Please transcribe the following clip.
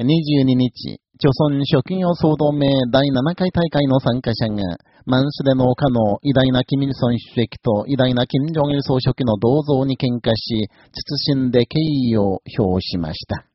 22日、著鮮職業総同盟第7回大会の参加者が、マンスデの丘の偉大なキミルソン主席と偉大な金正・ジ総書記の銅像に喧嘩し、謹んで敬意を表しました。